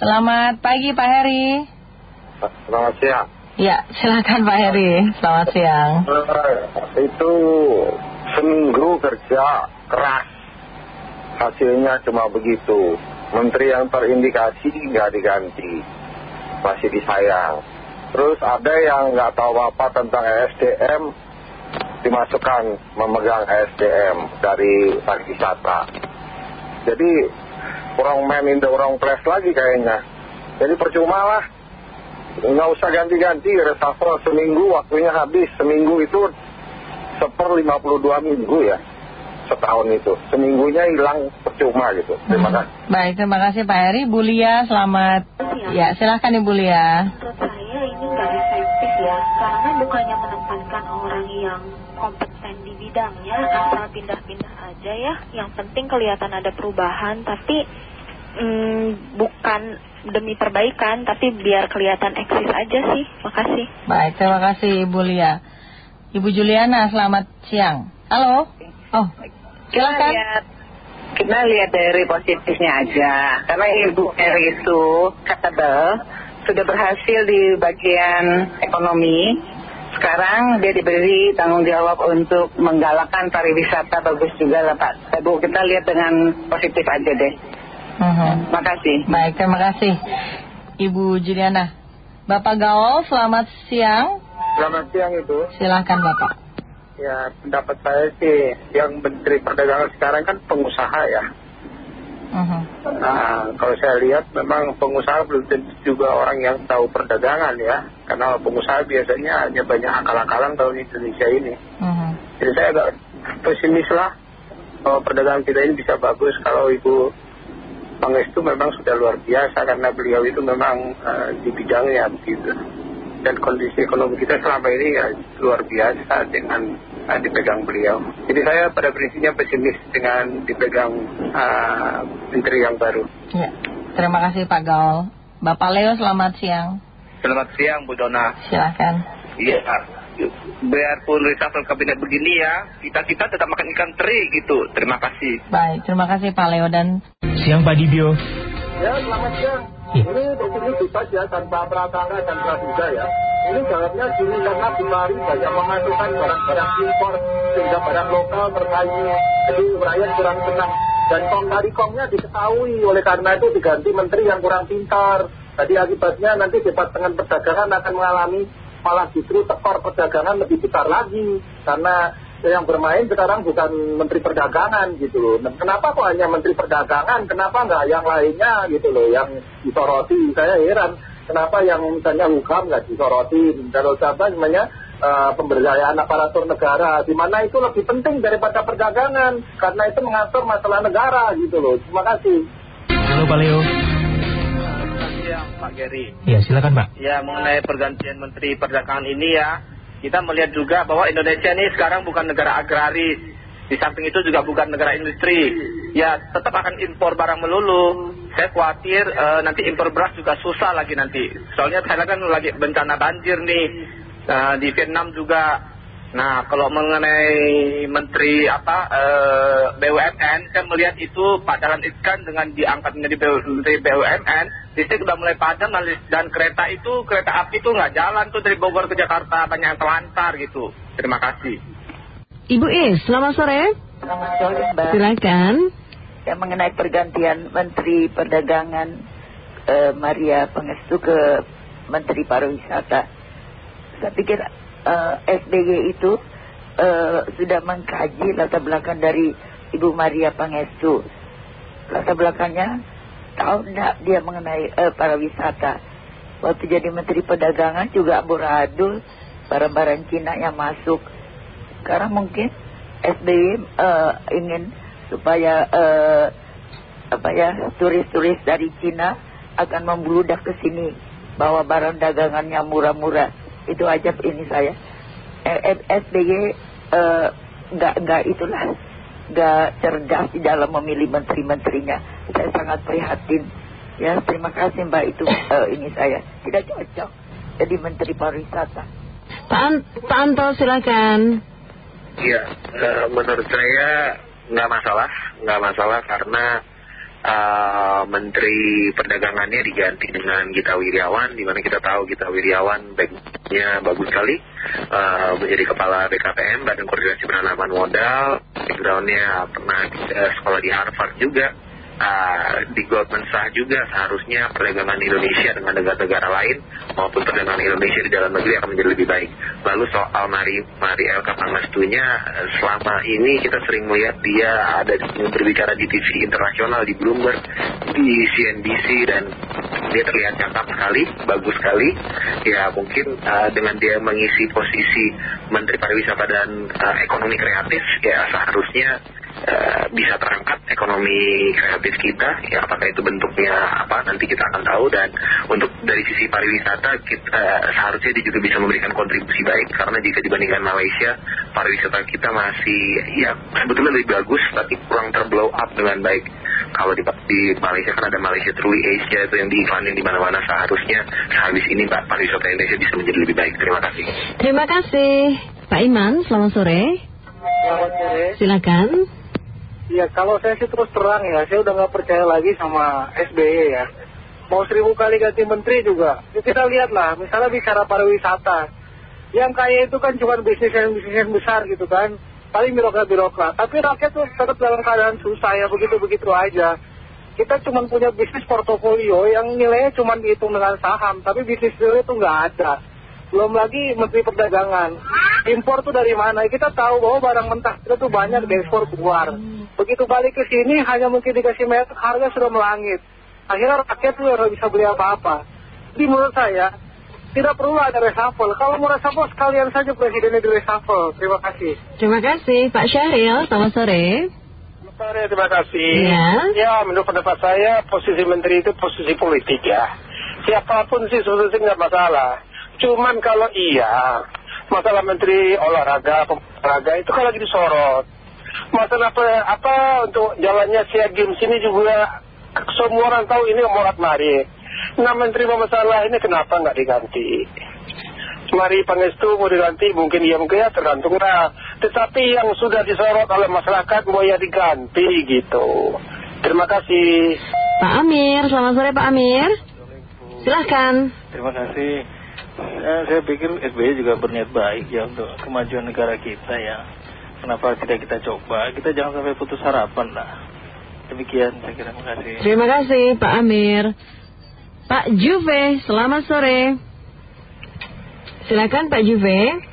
Selamat pagi Pak Heri. Selamat siang. Ya, silakan Pak Heri. Selamat siang. Eh, itu seminggu kerja keras. Hasilnya cuma begitu. Menteri yang terindikasi nggak diganti. Masih disayang. Terus ada yang nggak tahu apa tentang ESDM, dimasukkan memegang ESDM dari pariwisata. Jadi kurang main in the wrong place lagi kayaknya. Jadi percuma lah. Nggak usah ganti-ganti, reshuffle seminggu waktunya habis. Seminggu itu seper 52 minggu ya. Setahun itu. Seminggunya hilang percuma gitu. Terima Hmm. kasih. Baik, terima kasih Pak Heri. Bu Lia, selamat. Ya, silakan Ibu Lia. Menurut saya ini nggak efektif ya, karena bukannya menempatkan orang yang kompeten di bidangnya, asal pindah-pindah aja ya. Yang penting kelihatan ada perubahan, tapi mm, bukan demi perbaikan, tapi biar kelihatan eksis aja sih. Makasih. Baik, terima kasih Ibu Lia. Ibu Juliana, selamat siang. Halo. Oh, silakan. lihat kita lihat dari positifnya aja karena ibu Eri itu capable sudah berhasil di bagian ekonomi sekarang dia diberi tanggung jawab untuk menggalakkan pariwisata bagus juga lah Pak Bu kita lihat dengan positif aja deh Mhm. makasih Baik, terima kasih Ibu Juliana. Bapak Gaul, selamat siang. Selamat siang itu. Silakan Bapak. Ya pendapat saya sih yang Menteri Perdagangan sekarang kan pengusaha ya. Mhm. Nah kalau saya lihat memang pengusaha belum tentu juga orang yang tahu perdagangan ya. Karena pengusaha biasanya hanya banyak akal-akalan kalau di Indonesia ini. Mhm. Jadi saya agak pesimis lah bahwa perdagangan kita ini bisa bagus kalau Ibu Pangestu memang sudah luar biasa karena beliau itu memang eh, di bidangnya begitu. Dan kondisi ekonomi kita selama ini ya luar biasa dengan eh, dipegang beliau. Jadi saya pada prinsipnya pesimis dengan dipegang eh, menteri yang baru. Ya, terima kasih Pak Gaul. Bapak Leo, selamat siang. Selamat siang Bu Dona. Silakan. Iya, biarpun reshuffle kabinet begini ya, kita-kita tetap makan ikan teri gitu. Terima kasih. Baik, terima kasih Pak Leo dan Siang Pak Dibio. Ya selamat siang. Iya. Ini begini bisa ya tanpa prasangka dan praduga ya. Ini jawabnya gini karena Bimari banyak memasukkan barang-barang impor sehingga barang lokal bersaing. Jadi rakyat kurang senang. Dan kong dari kongnya diketahui oleh karena itu diganti menteri yang kurang pintar. Jadi akibatnya nanti Departemen Perdagangan akan mengalami malah justru tekor perdagangan lebih besar lagi. Karena yang bermain sekarang bukan Menteri Perdagangan gitu loh. Nah, kenapa kok hanya Menteri Perdagangan? Kenapa nggak yang lainnya gitu loh yang disoroti? Saya heran. Kenapa yang misalnya Hukam nggak disoroti? Kalau siapa namanya eh, pemberdayaan aparatur negara, di mana itu lebih penting daripada perdagangan, karena itu mengatur masalah negara gitu loh. Terima kasih. Halo Pak Leo. Siang Pak Geri. Ya silakan Pak. Ya mengenai pergantian Menteri Perdagangan ini ya, kita melihat juga bahwa Indonesia ini sekarang bukan negara agraris. Di samping itu juga bukan negara industri. Ya tetap akan impor barang melulu. Saya khawatir eh, nanti impor beras juga susah lagi nanti. Soalnya saya kan lagi bencana banjir nih. Nah, di Vietnam juga. Nah kalau mengenai Menteri apa eh, BUMN, saya melihat itu Pak Dahlan Iskan dengan diangkat menjadi Menteri BUMN, listrik udah mulai padam dan, kereta itu kereta api itu nggak jalan tuh dari Bogor ke Jakarta banyak yang terlantar gitu. Terima kasih. Ibu Is, selamat sore. selamat sore Mbak Silakan. yang mengenai pergantian Menteri Perdagangan eh, Maria Pengestu ke Menteri Pariwisata. Saya pikir eh, SBY itu eh, sudah mengkaji latar belakang dari Ibu Maria Pengestu. Latar belakangnya tahu enggak dia mengenai eh, pariwisata. Waktu jadi Menteri Perdagangan juga amburadul barang-barang Cina yang masuk. Sekarang mungkin SBY ingin supaya apa ya turis-turis dari Cina akan membludak ke sini bawa barang dagangannya murah-murah itu aja ini saya. Eh, eh, SBY eh, nggak nggak itulah. Nggak cerdas di dalam memilih menteri-menterinya. Saya sangat prihatin. Ya terima kasih mbak itu eh, ini saya. Tidak cocok jadi menteri pariwisata. Pak, An- Pak Anto, silakan. Iya, eh, menurut saya nggak masalah, nggak masalah karena uh, Menteri Perdagangannya diganti dengan Gita Wirjawan, di mana kita tahu Gita Wirjawan backnya bagus sekali, uh, menjadi kepala BKPM, Badan Koordinasi Penanaman Modal, backgroundnya pernah uh, sekolah di Harvard juga, di Goldman Sachs juga seharusnya perdagangan Indonesia dengan negara-negara lain maupun perdagangan Indonesia di dalam negeri akan menjadi lebih baik. Lalu soal Mari, Mari El Kapangastunya, selama ini kita sering melihat dia ada berbicara di TV internasional, di Bloomberg, di CNBC dan dia terlihat cakap sekali, bagus sekali. Ya mungkin uh, dengan dia mengisi posisi Menteri Pariwisata dan uh, Ekonomi Kreatif, ya seharusnya uh, bisa terangkat ekonomi kreatif kita ya apakah itu bentuknya apa nanti kita akan tahu. Dan untuk dari sisi pariwisata kita, uh, seharusnya dia juga bisa memberikan kontribusi baik karena jika dibandingkan Malaysia pariwisata kita masih ya sebetulnya lebih bagus tapi kurang terblow up dengan baik. Kalau di, di Malaysia kan ada Malaysia Truly Asia itu yang diiklanin di mana-mana seharusnya sehabis ini Pak pariwisata Indonesia bisa menjadi lebih baik. Terima kasih. Terima kasih. Pak Iman selamat sore. Selamat sore. Silakan Ya kalau saya sih terus terang ya, saya udah nggak percaya lagi sama SBY ya. Mau seribu kali ganti menteri juga. Ya, kita lihat lah, misalnya bicara pariwisata. Yang kaya itu kan cuma bisnis yang bisnis yang besar gitu kan. Paling birokrat-birokrat. Tapi rakyat tuh tetap dalam keadaan susah ya, begitu-begitu aja. Kita cuma punya bisnis portofolio yang nilainya cuma dihitung dengan saham. Tapi bisnis real itu nggak ada. Belum lagi menteri perdagangan. Impor tuh dari mana? Kita tahu bahwa barang mentah kita tuh banyak diekspor keluar. Begitu balik ke sini hanya mungkin dikasih merek harga sudah melangit. Akhirnya rakyat tuh nggak bisa beli apa-apa. Jadi menurut saya tidak perlu ada reshuffle. Kalau mau reshuffle sekalian saja presidennya di reshuffle. Terima kasih. Terima kasih Pak Syahril selamat sore Selamat sore, terima kasih. Ya. Ya, menurut pendapat saya posisi menteri itu posisi politik ya. Siapa pun sih sebetulnya nggak masalah. Cuman kalau iya, masalah menteri olahraga, olahraga itu kan lagi disorot. Masalah apa, apa untuk jalannya Sea Games ini juga semua orang tahu ini morat mari. Nah menteri masalah ini kenapa nggak diganti? Mari Pangestu mau diganti mungkin iya mungkin ya tergantung lah. Tetapi yang sudah disorot oleh masyarakat mau ya diganti gitu. Terima kasih. Pak Amir selamat sore Pak Amir Silahkan Terima kasih. Eh, saya pikir SBY juga berniat baik ya untuk kemajuan negara kita ya. Kenapa tidak kita coba? Kita jangan sampai putus harapan lah. Demikian saya kira terima kasih. Terima kasih Pak Amir Pak Juve selamat sore Silakan Pak Juve